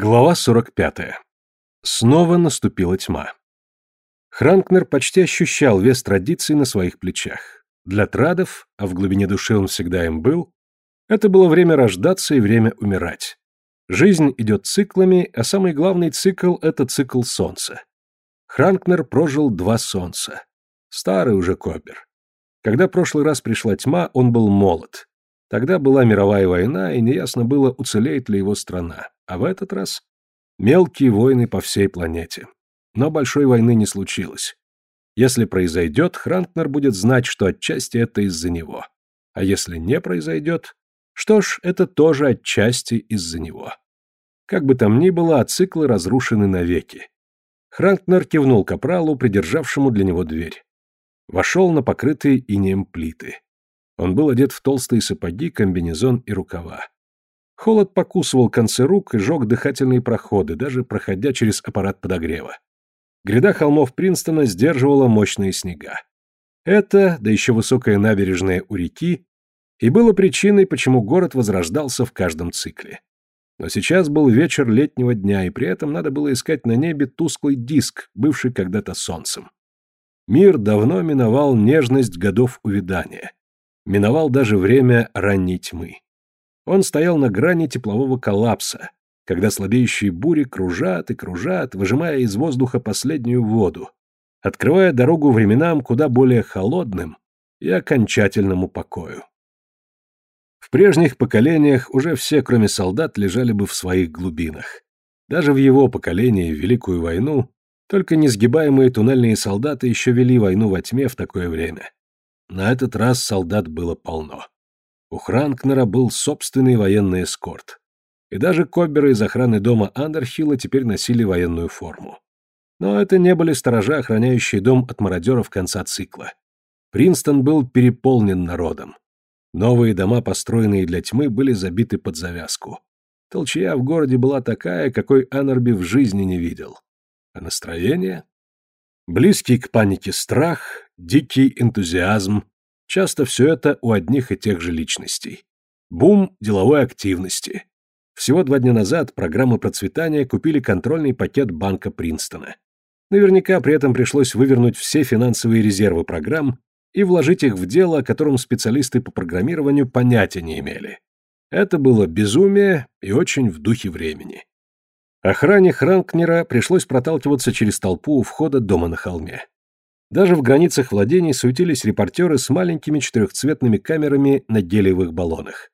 Глава 45. Снова наступила тьма. Хранкнер почти ощущал вес традиций на своих плечах. Для традов, а в глубине души он всегда им был, это было время рождаться и время умирать. Жизнь идет циклами, а самый главный цикл — это цикл солнца. Хранкнер прожил два солнца. Старый уже Кобер. Когда прошлый раз пришла тьма, он был молод. Тогда была мировая война, и неясно было, уцелеет ли его страна. А в этот раз мелкие войны по всей планете. Но большой войны не случилось. Если произойдет, Хрантнер будет знать, что отчасти это из-за него. А если не произойдет, что ж, это тоже отчасти из-за него. Как бы там ни было, а циклы разрушены навеки. Хрантнер кивнул капралу, придержавшему для него дверь. Вошел на покрытые инеем плиты. Он был одет в толстые сапоги, комбинезон и рукава. Холод покусывал концы рук и жег дыхательные проходы, даже проходя через аппарат подогрева. Гряда холмов Принстона сдерживала мощные снега. Это, да еще высокая набережная у реки, и было причиной, почему город возрождался в каждом цикле. Но сейчас был вечер летнего дня, и при этом надо было искать на небе тусклый диск, бывший когда-то солнцем. Мир давно миновал нежность годов увядания. Миновал даже время ранней тьмы. Он стоял на грани теплового коллапса, когда слабеющие бури кружат и кружат, выжимая из воздуха последнюю воду, открывая дорогу временам куда более холодным и окончательному покою. В прежних поколениях уже все, кроме солдат, лежали бы в своих глубинах. Даже в его поколении, в Великую войну, только несгибаемые туннельные солдаты еще вели войну во тьме в такое время. На этот раз солдат было полно. У Хранкнера был собственный военный эскорт. И даже кобберы из охраны дома Андерхилла теперь носили военную форму. Но это не были сторожа, охраняющие дом от мародеров конца цикла. Принстон был переполнен народом. Новые дома, построенные для тьмы, были забиты под завязку. Толчья в городе была такая, какой Анарби в жизни не видел. А настроение? Близкий к панике страх, дикий энтузиазм, Часто все это у одних и тех же личностей. Бум деловой активности. Всего два дня назад программы процветания купили контрольный пакет банка Принстона. Наверняка при этом пришлось вывернуть все финансовые резервы программ и вложить их в дело, о котором специалисты по программированию понятия не имели. Это было безумие и очень в духе времени. Охране Хранкнера пришлось проталкиваться через толпу у входа дома на холме. Даже в границах владений суетились репортеры с маленькими четырехцветными камерами на гелиевых баллонах.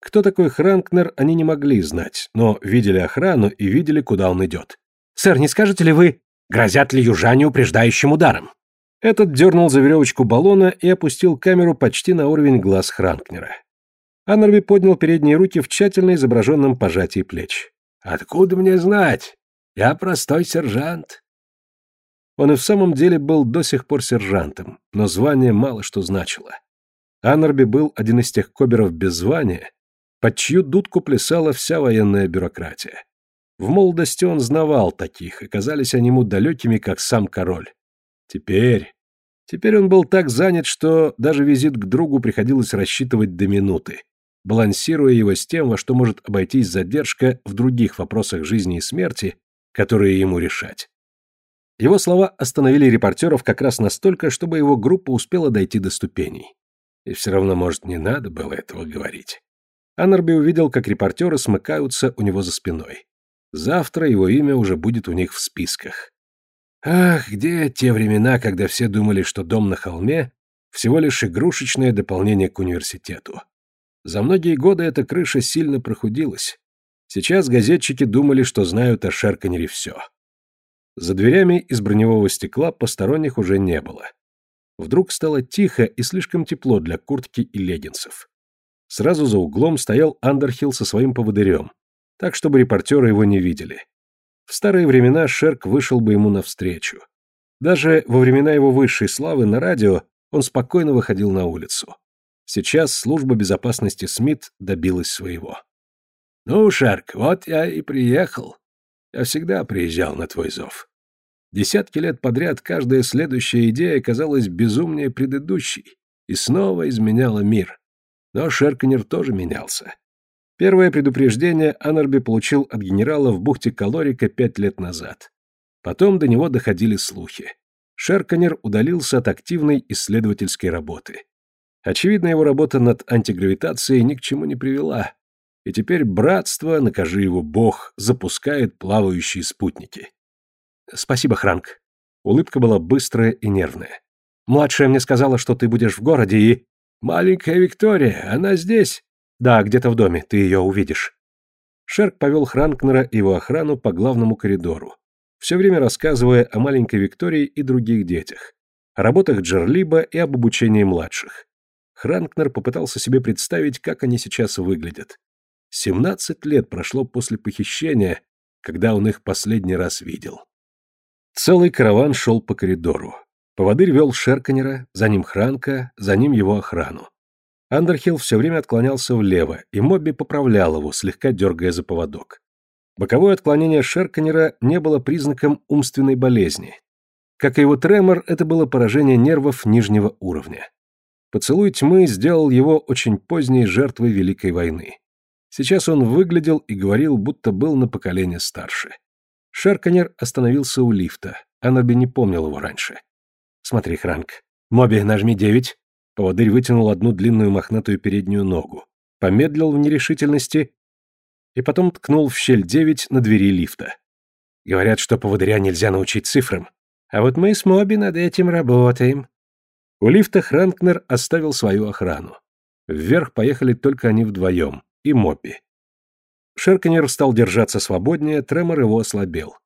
Кто такой Хранкнер, они не могли знать, но видели охрану и видели, куда он идет. «Сэр, не скажете ли вы, грозят ли южане упреждающим ударом?» Этот дернул за веревочку баллона и опустил камеру почти на уровень глаз Хранкнера. Аннерби поднял передние руки в тщательно изображенном пожатии плеч. «Откуда мне знать? Я простой сержант. Он и в самом деле был до сих пор сержантом, но звание мало что значило. Аннерби был один из тех коберов без звания, под чью дудку плясала вся военная бюрократия. В молодости он знавал таких, казались они ему далекими, как сам король. Теперь... Теперь он был так занят, что даже визит к другу приходилось рассчитывать до минуты, балансируя его с тем, во что может обойтись задержка в других вопросах жизни и смерти, которые ему решать. Его слова остановили репортеров как раз настолько, чтобы его группа успела дойти до ступеней. И все равно, может, не надо было этого говорить. Аннерби увидел, как репортеры смыкаются у него за спиной. Завтра его имя уже будет у них в списках. Ах, где те времена, когда все думали, что дом на холме — всего лишь игрушечное дополнение к университету. За многие годы эта крыша сильно прохудилась. Сейчас газетчики думали, что знают о Шерканере все. За дверями из броневого стекла посторонних уже не было. Вдруг стало тихо и слишком тепло для куртки и леггинсов. Сразу за углом стоял Андерхилл со своим поводырем, так, чтобы репортеры его не видели. В старые времена Шерк вышел бы ему навстречу. Даже во времена его высшей славы на радио он спокойно выходил на улицу. Сейчас служба безопасности Смит добилась своего. «Ну, Шерк, вот я и приехал», я всегда приезжал на твой зов. Десятки лет подряд каждая следующая идея казалась безумнее предыдущей и снова изменяла мир. Но Шерканер тоже менялся. Первое предупреждение Анарби получил от генерала в бухте Калорика пять лет назад. Потом до него доходили слухи. Шерканер удалился от активной исследовательской работы. Очевидно, его работа над антигравитацией ни к чему не привела. И теперь братство, накажи его бог, запускает плавающие спутники. Спасибо, Хранк. Улыбка была быстрая и нервная. Младшая мне сказала, что ты будешь в городе и... Маленькая Виктория, она здесь? Да, где-то в доме, ты ее увидишь. Шерк повел Хранкнера и его охрану по главному коридору, все время рассказывая о маленькой Виктории и других детях, о работах Джерлиба и об обучении младших. Хранкнер попытался себе представить, как они сейчас выглядят. Семнадцать лет прошло после похищения, когда он их последний раз видел. Целый караван шел по коридору. Поводырь вел Шерканера, за ним Хранка, за ним его охрану. Андерхилл все время отклонялся влево, и Мобби поправлял его, слегка дергая за поводок. Боковое отклонение Шерканера не было признаком умственной болезни. Как и его тремор, это было поражение нервов нижнего уровня. Поцелуй тьмы сделал его очень поздней жертвой Великой войны. Сейчас он выглядел и говорил, будто был на поколение старше. Шерканер остановился у лифта. Анаби не помнил его раньше. «Смотри, Хранк. Моби, нажми девять». Поводырь вытянул одну длинную мохнатую переднюю ногу, помедлил в нерешительности и потом ткнул в щель девять на двери лифта. Говорят, что поводыря нельзя научить цифрам. А вот мы с Моби над этим работаем. У лифта Хранкнер оставил свою охрану. Вверх поехали только они вдвоем, и Моппи. Шерканер стал держаться свободнее, тремор его ослабел.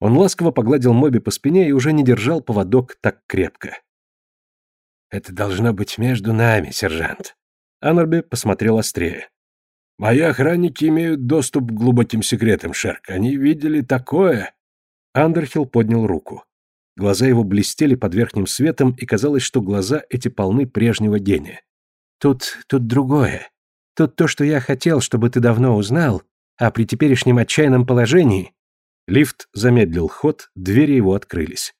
Он ласково погладил Моби по спине и уже не держал поводок так крепко. «Это должно быть между нами, сержант». Аннерби посмотрел острее. «Мои охранники имеют доступ к глубоким секретам, Шерк. Они видели такое...» Андерхилл поднял руку. Глаза его блестели под верхним светом, и казалось, что глаза эти полны прежнего гения. «Тут... тут другое. Тут то, что я хотел, чтобы ты давно узнал, а при теперешнем отчаянном положении...» Лифт замедлил ход, двери его открылись.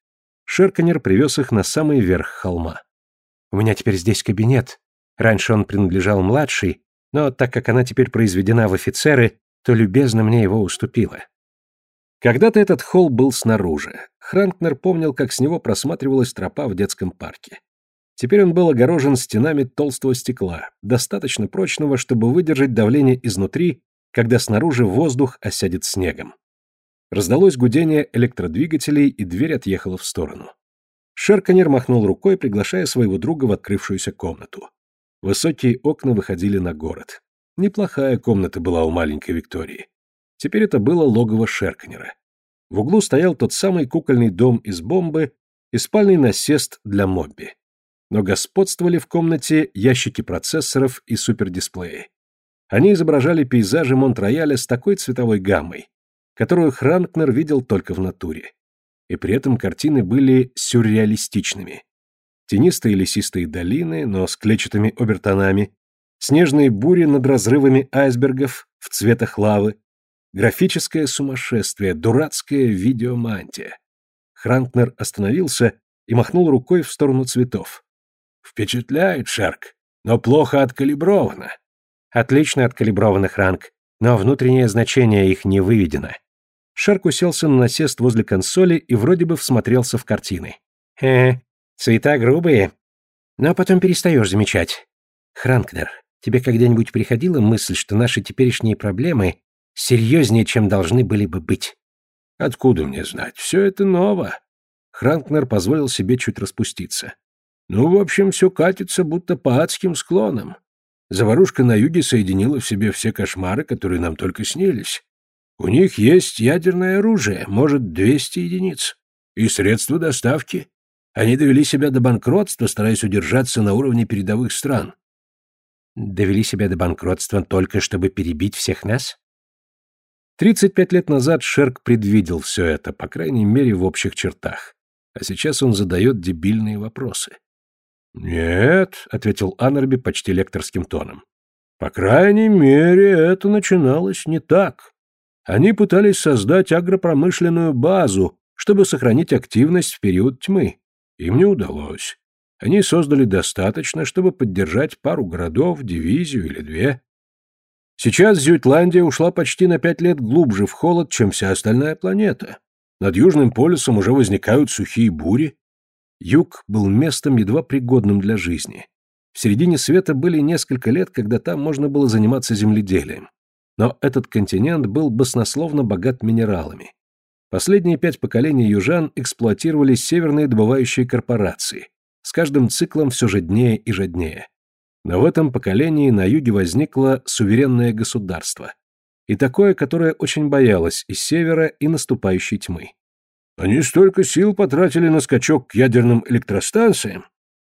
Шерканер привез их на самый верх холма. «У меня теперь здесь кабинет. Раньше он принадлежал младшей, но так как она теперь произведена в офицеры, то любезно мне его уступила. Когда-то этот холл был снаружи. Хранкнер помнил, как с него просматривалась тропа в детском парке. Теперь он был огорожен стенами толстого стекла, достаточно прочного, чтобы выдержать давление изнутри, когда снаружи воздух осядет снегом. Раздалось гудение электродвигателей, и дверь отъехала в сторону. Шерканер махнул рукой, приглашая своего друга в открывшуюся комнату. Высокие окна выходили на город. Неплохая комната была у маленькой Виктории. Теперь это было логово Шеркнера. В углу стоял тот самый кукольный дом из бомбы и спальный насест для Мобби. Но господствовали в комнате ящики процессоров и супердисплеи. Они изображали пейзажи Монт-Рояля с такой цветовой гаммой, которую Хранкнер видел только в натуре. И при этом картины были сюрреалистичными. Тенистые лесистые долины, но с клетчатыми обертонами, снежные бури над разрывами айсбергов в цветах лавы, Графическое сумасшествие, дурацкая видеомантия. Хранкнер остановился и махнул рукой в сторону цветов. «Впечатляет, Шарк, но плохо откалибровано». «Отлично откалибровано, Хранк, но внутреннее значение их не выведено». Шарк уселся на насест возле консоли и вроде бы всмотрелся в картины. «Э, цвета грубые, но потом перестаешь замечать. Хранкнер, тебе когда-нибудь приходила мысль, что наши теперешние проблемы серьезнее, чем должны были бы быть. Откуда мне знать? Все это ново. Хранкнер позволил себе чуть распуститься. Ну, в общем, все катится будто по адским склонам. Заварушка на юге соединила в себе все кошмары, которые нам только снились. У них есть ядерное оружие, может, 200 единиц. И средства доставки. Они довели себя до банкротства, стараясь удержаться на уровне передовых стран. Довели себя до банкротства только чтобы перебить всех нас? 35 лет назад Шерк предвидел все это, по крайней мере, в общих чертах. А сейчас он задает дебильные вопросы. «Нет», — ответил Аннерби почти лекторским тоном. «По крайней мере, это начиналось не так. Они пытались создать агропромышленную базу, чтобы сохранить активность в период тьмы. Им не удалось. Они создали достаточно, чтобы поддержать пару городов, дивизию или две. Сейчас Зюитландия ушла почти на пять лет глубже в холод, чем вся остальная планета. Над Южным полюсом уже возникают сухие бури. Юг был местом едва пригодным для жизни. В середине света были несколько лет, когда там можно было заниматься земледелием. Но этот континент был баснословно богат минералами. Последние пять поколений южан эксплуатировали северные добывающие корпорации, с каждым циклом все жаднее и жаднее. Но в этом поколении на юге возникло суверенное государство. И такое, которое очень боялось и севера, и наступающей тьмы. Они столько сил потратили на скачок к ядерным электростанциям,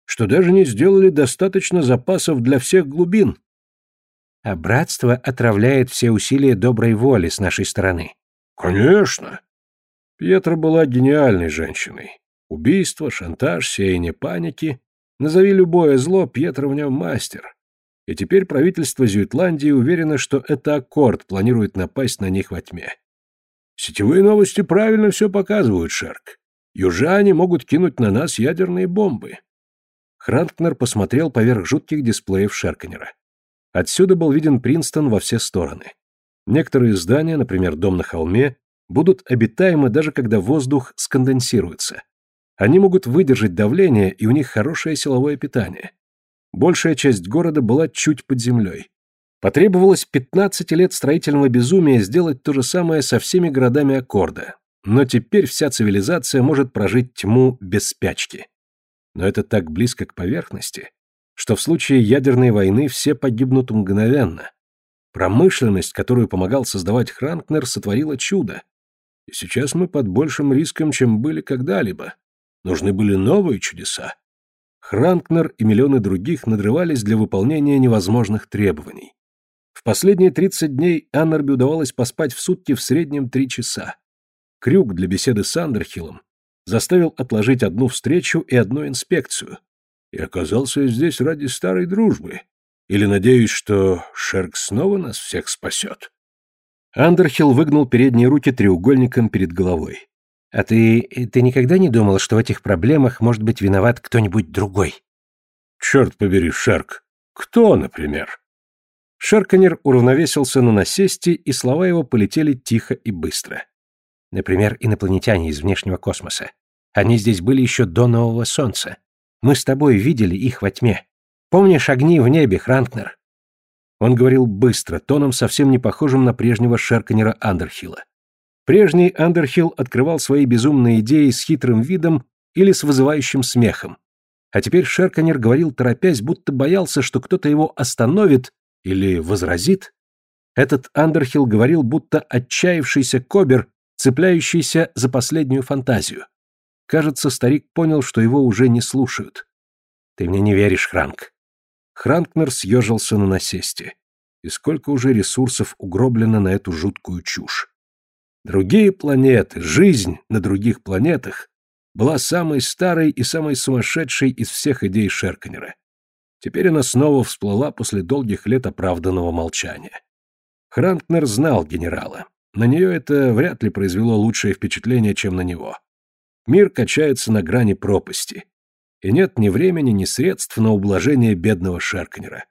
что даже не сделали достаточно запасов для всех глубин. А братство отравляет все усилия доброй воли с нашей стороны. Конечно. Пьетра была гениальной женщиной. Убийство, шантаж, сеяние паники. Назови любое зло, Пьетро в нем мастер. И теперь правительство Зюитландии уверено, что это аккорд планирует напасть на них во тьме. Сетевые новости правильно все показывают, Шерк. Южане могут кинуть на нас ядерные бомбы. Хранкнер посмотрел поверх жутких дисплеев Шерканера. Отсюда был виден Принстон во все стороны. Некоторые здания, например, дом на холме, будут обитаемы даже когда воздух сконденсируется. Они могут выдержать давление, и у них хорошее силовое питание. Большая часть города была чуть под землей. Потребовалось 15 лет строительного безумия сделать то же самое со всеми городами Аккорда. Но теперь вся цивилизация может прожить тьму без спячки. Но это так близко к поверхности, что в случае ядерной войны все погибнут мгновенно. Промышленность, которую помогал создавать Хранкнер, сотворила чудо. И сейчас мы под большим риском, чем были когда-либо. Нужны были новые чудеса. Хранкнер и миллионы других надрывались для выполнения невозможных требований. В последние 30 дней Аннерби удавалось поспать в сутки в среднем 3 часа. Крюк для беседы с Андерхиллом заставил отложить одну встречу и одну инспекцию. И оказался здесь ради старой дружбы. Или надеюсь, что Шерк снова нас всех спасет. Андерхилл выгнул передние руки треугольником перед головой. А ты... ты никогда не думал, что в этих проблемах может быть виноват кто-нибудь другой? Черт побери, Шерк. Кто, например? Шерканер уравновесился на насесте, и слова его полетели тихо и быстро. Например, инопланетяне из внешнего космоса. Они здесь были еще до нового Солнца. Мы с тобой видели их во тьме. Помнишь огни в небе, Хранкнер? Он говорил быстро, тоном совсем не похожим на прежнего Шерканера Андерхилла. Прежний Андерхилл открывал свои безумные идеи с хитрым видом или с вызывающим смехом. А теперь Шерканер говорил торопясь, будто боялся, что кто-то его остановит или возразит. Этот Андерхилл говорил, будто отчаявшийся Кобер, цепляющийся за последнюю фантазию. Кажется, старик понял, что его уже не слушают. «Ты мне не веришь, Хранк». Хранкнер съежился на насесте. И сколько уже ресурсов угроблено на эту жуткую чушь. Другие планеты, жизнь на других планетах была самой старой и самой сумасшедшей из всех идей Шерканера. Теперь она снова всплыла после долгих лет оправданного молчания. Хрантнер знал генерала. На нее это вряд ли произвело лучшее впечатление, чем на него. Мир качается на грани пропасти. И нет ни времени, ни средств на ублажение бедного Шерканера.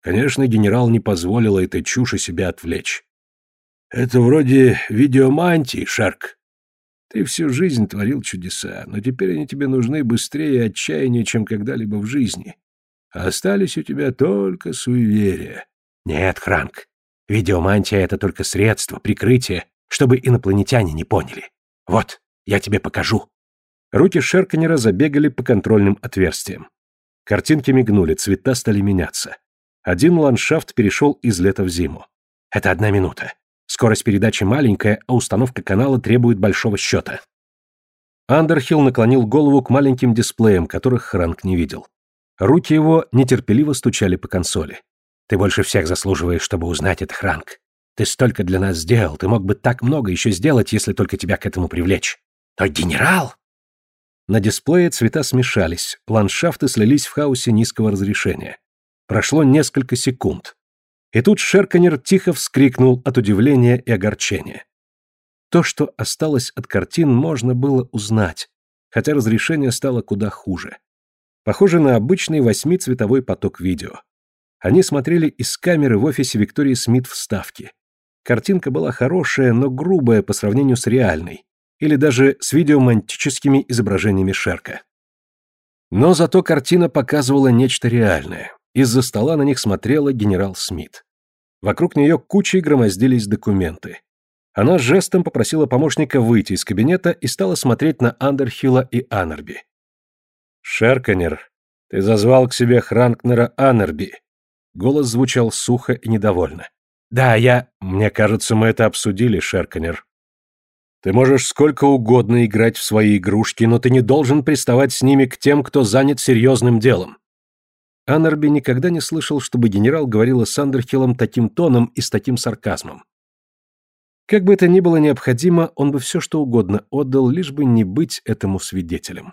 Конечно, генерал не позволил этой чуши себя отвлечь. Это вроде видеомантии, Шарк. Ты всю жизнь творил чудеса, но теперь они тебе нужны быстрее и отчаяннее, чем когда-либо в жизни. Остались у тебя только суеверия. Нет, Хранк, видеомантия — это только средство, прикрытие, чтобы инопланетяне не поняли. Вот, я тебе покажу. Руки Шерканера забегали по контрольным отверстиям. Картинки мигнули, цвета стали меняться. Один ландшафт перешел из лета в зиму. Это одна минута. Скорость передачи маленькая, а установка канала требует большого счета. Андерхилл наклонил голову к маленьким дисплеям, которых Хранк не видел. Руки его нетерпеливо стучали по консоли. «Ты больше всех заслуживаешь, чтобы узнать это, Хранк. Ты столько для нас сделал, ты мог бы так много еще сделать, если только тебя к этому привлечь. Но генерал!» На дисплее цвета смешались, ландшафты слились в хаосе низкого разрешения. Прошло несколько секунд. И тут Шерканер тихо вскрикнул от удивления и огорчения. То, что осталось от картин, можно было узнать, хотя разрешение стало куда хуже. Похоже на обычный восьмицветовой поток видео. Они смотрели из камеры в офисе Виктории Смит в Ставке. Картинка была хорошая, но грубая по сравнению с реальной, или даже с видеомантическими изображениями Шерка. Но зато картина показывала нечто реальное. Из-за стола на них смотрела генерал Смит. Вокруг нее кучей громоздились документы. Она жестом попросила помощника выйти из кабинета и стала смотреть на Андерхилла и Аннерби. «Шерканер, ты зазвал к себе Хранкнера Аннерби». Голос звучал сухо и недовольно. «Да, я... Мне кажется, мы это обсудили, Шерканер. Ты можешь сколько угодно играть в свои игрушки, но ты не должен приставать с ними к тем, кто занят серьезным делом». Аннерби никогда не слышал, чтобы генерал говорил с Андерхиллом таким тоном и с таким сарказмом. Как бы это ни было необходимо, он бы все что угодно отдал, лишь бы не быть этому свидетелем.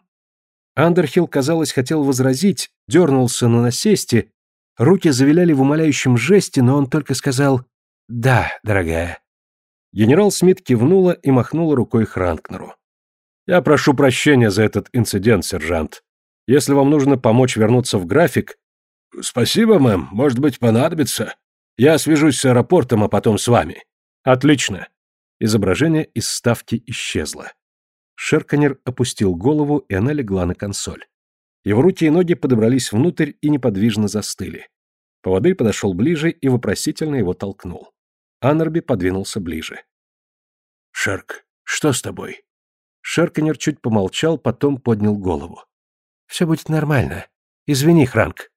Андерхилл, казалось, хотел возразить, дернулся на насесте, руки завиляли в умоляющем жесте, но он только сказал «Да, дорогая». Генерал Смит кивнула и махнула рукой Хранкнеру. «Я прошу прощения за этот инцидент, сержант. Если вам нужно помочь вернуться в график...» «Спасибо, мэм, может быть, понадобится. Я свяжусь с аэропортом, а потом с вами». Отлично. Изображение из ставки исчезло. Шерканер опустил голову, и она легла на консоль. Его руки и ноги подобрались внутрь и неподвижно застыли. Поводырь подошел ближе и вопросительно его толкнул. Аннерби подвинулся ближе. «Шерк, что с тобой?» Шерканер чуть помолчал, потом поднял голову. «Все будет нормально. Извини, Хранк».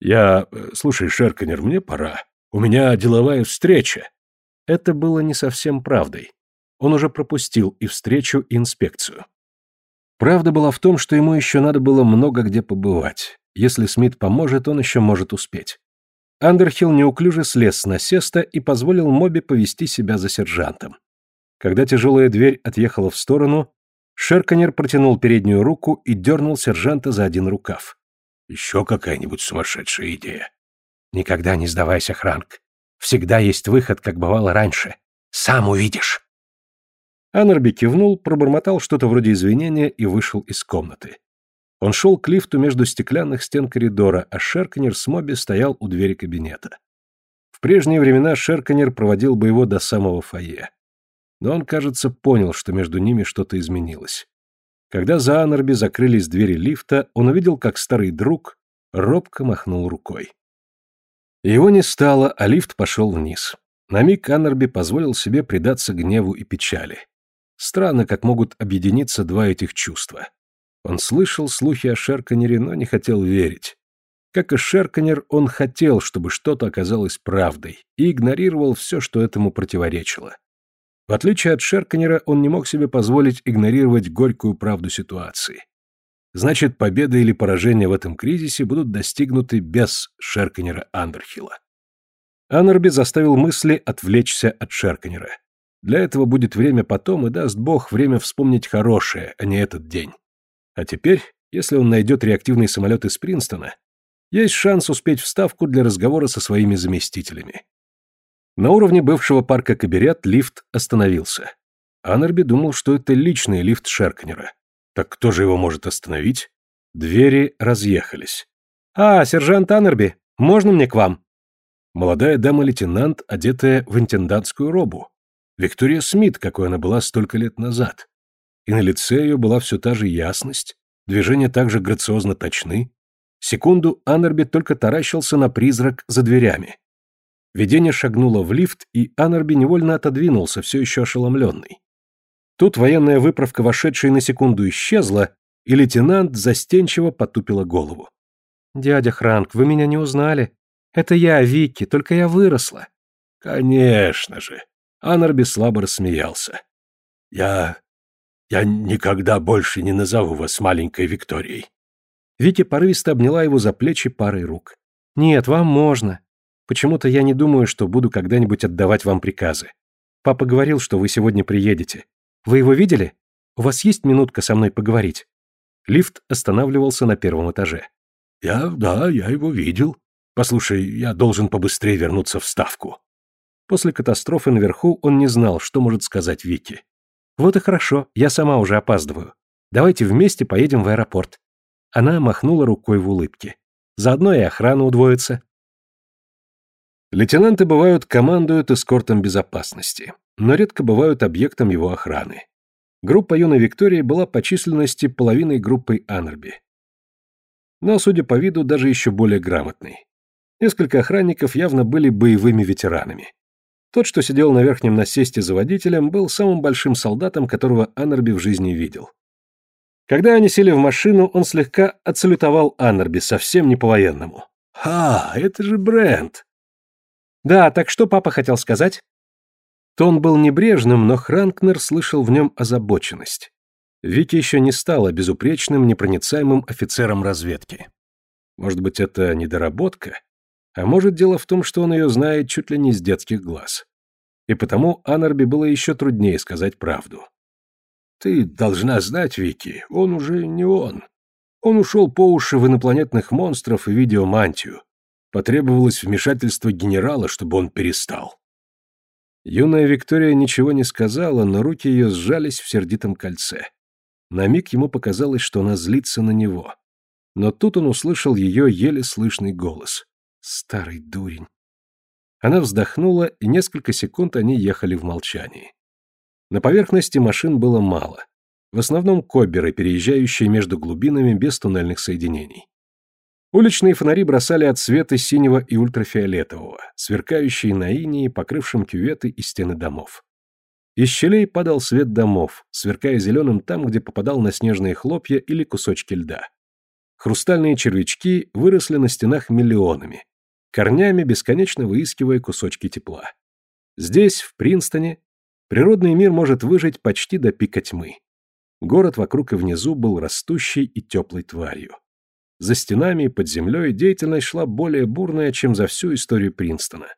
«Я... Э, слушай, Шерканер, мне пора. У меня деловая встреча». Это было не совсем правдой. Он уже пропустил и встречу, и инспекцию. Правда была в том, что ему еще надо было много где побывать. Если Смит поможет, он еще может успеть. Андерхилл неуклюже слез с насеста и позволил Моби повести себя за сержантом. Когда тяжелая дверь отъехала в сторону, Шерканер протянул переднюю руку и дернул сержанта за один рукав. «Еще какая-нибудь сумасшедшая идея». «Никогда не сдавайся, Хранк. Всегда есть выход, как бывало раньше. Сам увидишь. Аннерби кивнул, пробормотал что-то вроде извинения и вышел из комнаты. Он шел к лифту между стеклянных стен коридора, а Шерканер с Моби стоял у двери кабинета. В прежние времена Шерканер проводил бы его до самого фойе. Но он, кажется, понял, что между ними что-то изменилось. Когда за Аннерби закрылись двери лифта, он увидел, как старый друг робко махнул рукой. Его не стало, а лифт пошел вниз. На миг Аннерби позволил себе предаться гневу и печали. Странно, как могут объединиться два этих чувства. Он слышал слухи о Шерканере, но не хотел верить. Как и Шерканер, он хотел, чтобы что-то оказалось правдой, и игнорировал все, что этому противоречило. В отличие от Шерканера, он не мог себе позволить игнорировать горькую правду ситуации. Значит, победа или поражение в этом кризисе будут достигнуты без Шерканера Андерхилла. Аннерби заставил мысли отвлечься от Шерканера. Для этого будет время потом, и даст Бог время вспомнить хорошее, а не этот день. А теперь, если он найдет реактивный самолет из Принстона, есть шанс успеть вставку для разговора со своими заместителями. На уровне бывшего парка Каберят лифт остановился. Аннерби думал, что это личный лифт Шерканера. Так кто же его может остановить? Двери разъехались. «А, сержант Аннерби, можно мне к вам?» Молодая дама-лейтенант, одетая в интендантскую робу. Виктория Смит, какой она была столько лет назад. И на лице ее была все та же ясность, движения также грациозно точны. Секунду Аннерби только таращился на призрак за дверями. Видение шагнуло в лифт, и Аннерби невольно отодвинулся, все еще ошеломленный. Тут военная выправка, вошедшая на секунду, исчезла, и лейтенант застенчиво потупила голову. «Дядя Хранк, вы меня не узнали. Это я, Вики, только я выросла». «Конечно же». Анарби слабо рассмеялся. «Я... я никогда больше не назову вас маленькой Викторией». Вики порывисто обняла его за плечи парой рук. «Нет, вам можно. Почему-то я не думаю, что буду когда-нибудь отдавать вам приказы. Папа говорил, что вы сегодня приедете. Вы его видели? У вас есть минутка со мной поговорить?» Лифт останавливался на первом этаже. «Я, да, я его видел. Послушай, я должен побыстрее вернуться в Ставку». После катастрофы наверху он не знал, что может сказать Вики. «Вот и хорошо, я сама уже опаздываю. Давайте вместе поедем в аэропорт». Она махнула рукой в улыбке. «Заодно и охрана удвоится». Лейтенанты бывают командуют эскортом безопасности, но редко бывают объектом его охраны. Группа юной Виктории была по численности половиной группы Аннерби. Но, судя по виду, даже еще более грамотной. Несколько охранников явно были боевыми ветеранами. Тот, что сидел на верхнем насесте за водителем, был самым большим солдатом, которого Аннерби в жизни видел. Когда они сели в машину, он слегка отсалютовал Аннерби, совсем не по-военному. «А, это же Брент!» «Да, так что папа хотел сказать?» Тон был небрежным, но Хранкнер слышал в нем озабоченность. Вики еще не стала безупречным, непроницаемым офицером разведки. Может быть, это недоработка? А может, дело в том, что он ее знает чуть ли не с детских глаз. И потому Анарби было еще труднее сказать правду. «Ты должна знать, Вики, он уже не он. Он ушел по уши в инопланетных монстров и видеомантию. Потребовалось вмешательство генерала, чтобы он перестал». Юная Виктория ничего не сказала, но руки ее сжались в сердитом кольце. На миг ему показалось, что она злится на него. Но тут он услышал ее еле слышный голос. Старый дурень. Она вздохнула, и несколько секунд они ехали в молчании. На поверхности машин было мало. В основном кобберы, переезжающие между глубинами без туннельных соединений. Уличные фонари бросали отсветы синего и ультрафиолетового, сверкающие на инии, покрывшем кюветы и стены домов. Из щелей падал свет домов, сверкая зеленым там, где попадал на снежные хлопья или кусочки льда. Хрустальные червячки выросли на стенах миллионами, корнями бесконечно выискивая кусочки тепла. Здесь, в Принстоне, природный мир может выжить почти до пика тьмы. Город вокруг и внизу был растущей и теплой тварью. За стенами и под землей деятельность шла более бурная, чем за всю историю Принстона.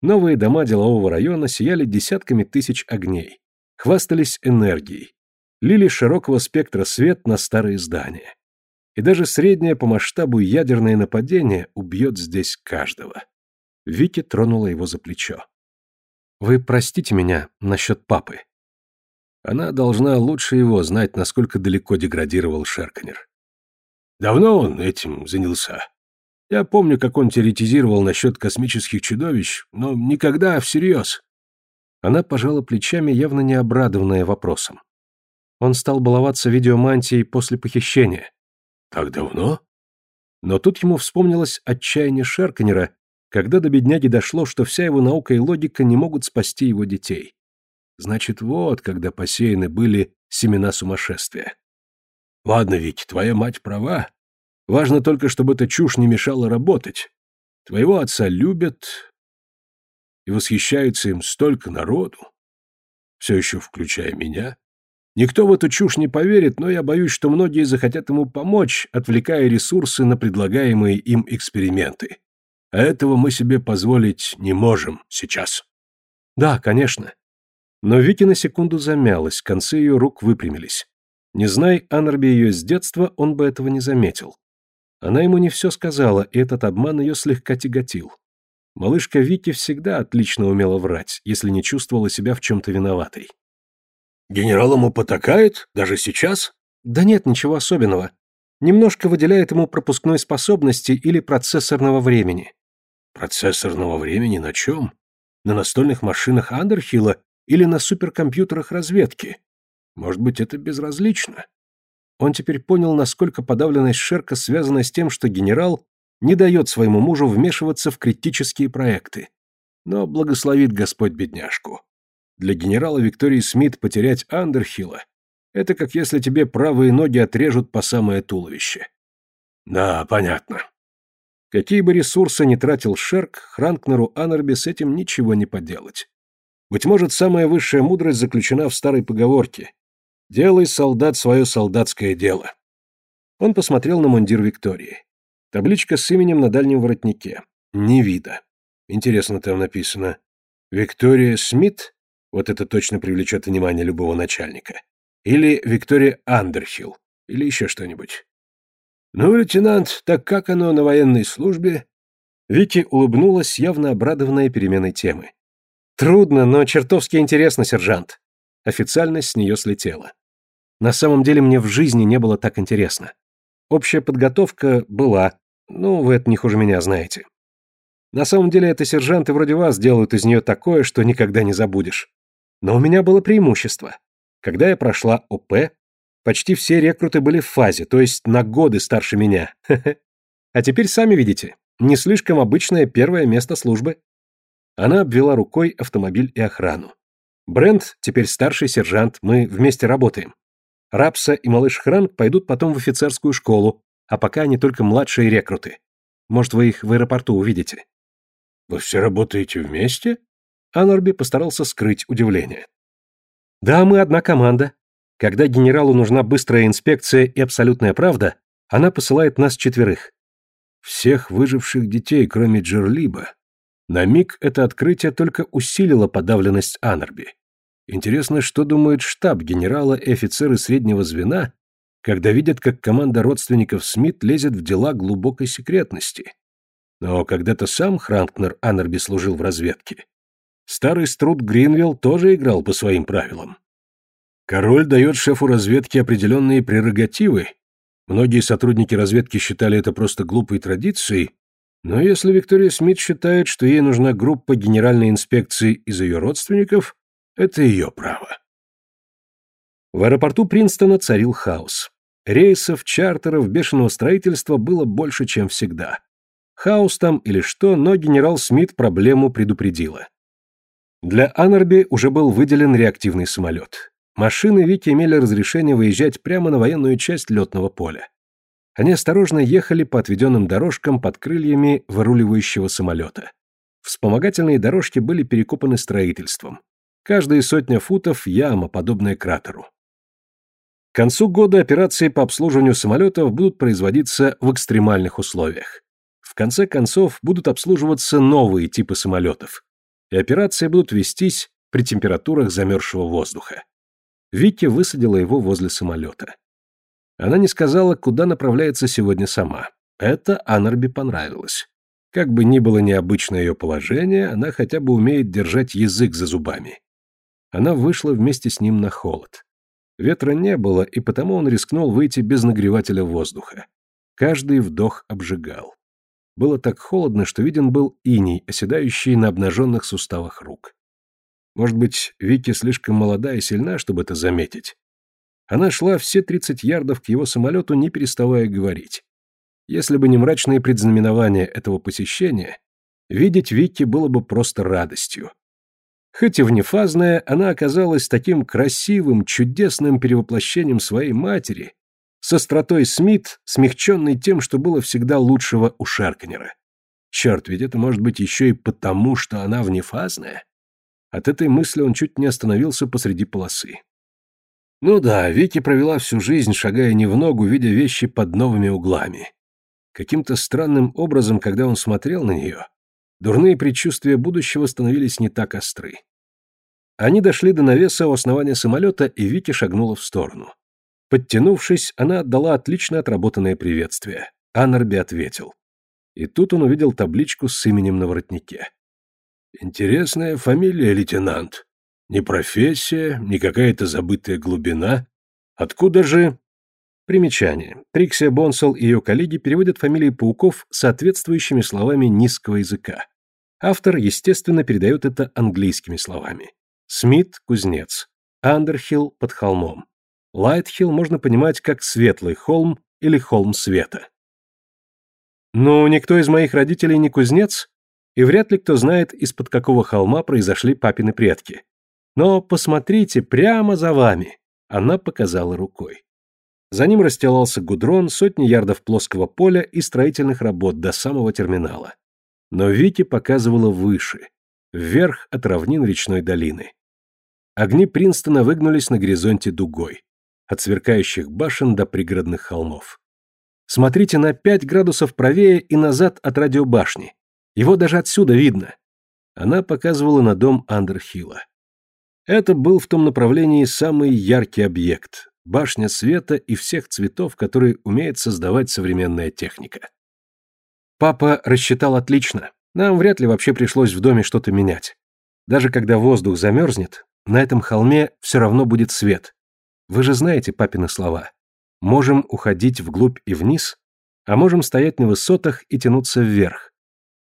Новые дома делового района сияли десятками тысяч огней, хвастались энергией, лили широкого спектра свет на старые здания и даже среднее по масштабу ядерное нападение убьет здесь каждого. Вики тронула его за плечо. «Вы простите меня насчет папы». Она должна лучше его знать, насколько далеко деградировал Шерканер. Давно он этим занялся. Я помню, как он теоретизировал насчет космических чудовищ, но никогда всерьез. Она пожала плечами, явно не обрадованная вопросом. Он стал баловаться видеомантией после похищения. Так давно? Но тут ему вспомнилось отчаяние Шерканера, когда до бедняги дошло, что вся его наука и логика не могут спасти его детей. Значит, вот когда посеяны были семена сумасшествия. Ладно, Вики, твоя мать права. Важно только, чтобы эта чушь не мешала работать. Твоего отца любят и восхищаются им столько народу, все еще включая меня. Никто в эту чушь не поверит, но я боюсь, что многие захотят ему помочь, отвлекая ресурсы на предлагаемые им эксперименты. А этого мы себе позволить не можем сейчас. Да, конечно. Но Вики на секунду замялась, концы ее рук выпрямились. Не зная Анарби ее с детства, он бы этого не заметил. Она ему не все сказала, и этот обман ее слегка тяготил. Малышка Вики всегда отлично умела врать, если не чувствовала себя в чем-то виноватой. Генерал ему потакает? Даже сейчас? Да нет, ничего особенного. Немножко выделяет ему пропускной способности или процессорного времени. Процессорного времени на чем? На настольных машинах Андерхилла или на суперкомпьютерах разведки? Может быть, это безразлично? Он теперь понял, насколько подавленность Шерка связана с тем, что генерал не дает своему мужу вмешиваться в критические проекты. Но благословит Господь бедняжку. Для генерала Виктории Смит потерять Андерхилла — это как если тебе правые ноги отрежут по самое туловище. Да, понятно. Какие бы ресурсы ни тратил Шерк, Хранкнеру Аннерби с этим ничего не поделать. Быть может, самая высшая мудрость заключена в старой поговорке «Делай, солдат, свое солдатское дело». Он посмотрел на мундир Виктории. Табличка с именем на дальнем воротнике. Не вида. Интересно там написано. Виктория Смит? Вот это точно привлечет внимание любого начальника. Или Виктория Андерхилл. Или еще что-нибудь. Ну, лейтенант, так как оно на военной службе? Вики улыбнулась, явно обрадованная переменой темы. Трудно, но чертовски интересно, сержант. Официальность с нее слетела. На самом деле мне в жизни не было так интересно. Общая подготовка была, ну, вы это не хуже меня знаете. На самом деле это сержанты вроде вас делают из нее такое, что никогда не забудешь. Но у меня было преимущество. Когда я прошла ОП, почти все рекруты были в фазе, то есть на годы старше меня. А теперь сами видите, не слишком обычное первое место службы. Она обвела рукой автомобиль и охрану. Брент теперь старший сержант, мы вместе работаем. Рапса и малыш Хранк пойдут потом в офицерскую школу, а пока они только младшие рекруты. Может, вы их в аэропорту увидите. Вы все работаете вместе? Анорби постарался скрыть удивление. Да, мы одна команда. Когда генералу нужна быстрая инспекция и абсолютная правда, она посылает нас четверых. Всех выживших детей, кроме Джерлиба. На миг это открытие только усилило подавленность Анорби. Интересно, что думает штаб генерала и офицеры среднего звена, когда видят, как команда родственников Смит лезет в дела глубокой секретности. Но когда-то сам Хранкнер Аннерби служил в разведке. Старый Струд Гринвилл тоже играл по своим правилам. Король дает шефу разведки определенные прерогативы. Многие сотрудники разведки считали это просто глупой традицией, но если Виктория Смит считает, что ей нужна группа генеральной инспекции из ее родственников, это ее право. В аэропорту Принстона царил хаос. Рейсов, чартеров, бешеного строительства было больше, чем всегда. Хаос там или что, но генерал Смит проблему предупредила. Для Анарби уже был выделен реактивный самолет. Машины Вики имели разрешение выезжать прямо на военную часть летного поля. Они осторожно ехали по отведенным дорожкам под крыльями выруливающего самолета. Вспомогательные дорожки были перекопаны строительством. Каждые сотня футов яма, подобная кратеру. К концу года операции по обслуживанию самолетов будут производиться в экстремальных условиях конце концов будут обслуживаться новые типы самолетов, и операции будут вестись при температурах замерзшего воздуха. Вики высадила его возле самолета. Она не сказала, куда направляется сегодня сама. Это Анарби понравилось. Как бы ни было необычное ее положение, она хотя бы умеет держать язык за зубами. Она вышла вместе с ним на холод. Ветра не было, и потому он рискнул выйти без нагревателя воздуха. Каждый вдох обжигал. Было так холодно, что виден был иней, оседающий на обнаженных суставах рук. Может быть, Вики слишком молода и сильна, чтобы это заметить. Она шла все 30 ярдов к его самолету, не переставая говорить. Если бы не мрачные предзнаменования этого посещения, видеть Вики было бы просто радостью. Хоть и внефазная, она оказалась таким красивым, чудесным перевоплощением своей матери, с остротой Смит, смягченный тем, что было всегда лучшего у Шарканера. Черт, ведь это может быть еще и потому, что она внефазная. От этой мысли он чуть не остановился посреди полосы. Ну да, Вики провела всю жизнь, шагая не в ногу, видя вещи под новыми углами. Каким-то странным образом, когда он смотрел на нее, дурные предчувствия будущего становились не так остры. Они дошли до навеса у основания самолета, и Вики шагнула в сторону. Подтянувшись, она отдала отлично отработанное приветствие. Аннерби ответил. И тут он увидел табличку с именем на воротнике. «Интересная фамилия, лейтенант. Ни профессия, ни какая-то забытая глубина. Откуда же...» Примечание. Триксия Бонсел и ее коллеги переводят фамилии пауков соответствующими словами низкого языка. Автор, естественно, передает это английскими словами. Смит – кузнец. Андерхилл – под холмом. Лайтхилл можно понимать как светлый холм или холм света. Но никто из моих родителей не кузнец, и вряд ли кто знает, из-под какого холма произошли папины предки. Но посмотрите прямо за вами. Она показала рукой. За ним расстилался гудрон, сотни ярдов плоского поля и строительных работ до самого терминала. Но Вики показывала выше, вверх от равнин речной долины. Огни Принстона выгнулись на горизонте дугой от сверкающих башен до пригородных холмов. Смотрите на пять градусов правее и назад от радиобашни. Его даже отсюда видно. Она показывала на дом Андерхилла. Это был в том направлении самый яркий объект, башня света и всех цветов, которые умеет создавать современная техника. Папа рассчитал отлично. Нам вряд ли вообще пришлось в доме что-то менять. Даже когда воздух замерзнет, на этом холме все равно будет свет, вы же знаете папины слова. Можем уходить вглубь и вниз, а можем стоять на высотах и тянуться вверх.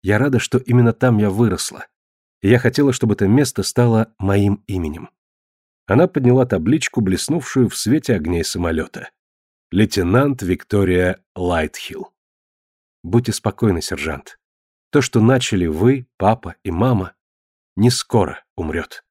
Я рада, что именно там я выросла. Я хотела, чтобы это место стало моим именем. Она подняла табличку, блеснувшую в свете огней самолета. Лейтенант Виктория Лайтхилл. Будьте спокойны, сержант. То, что начали вы, папа и мама, не скоро умрет.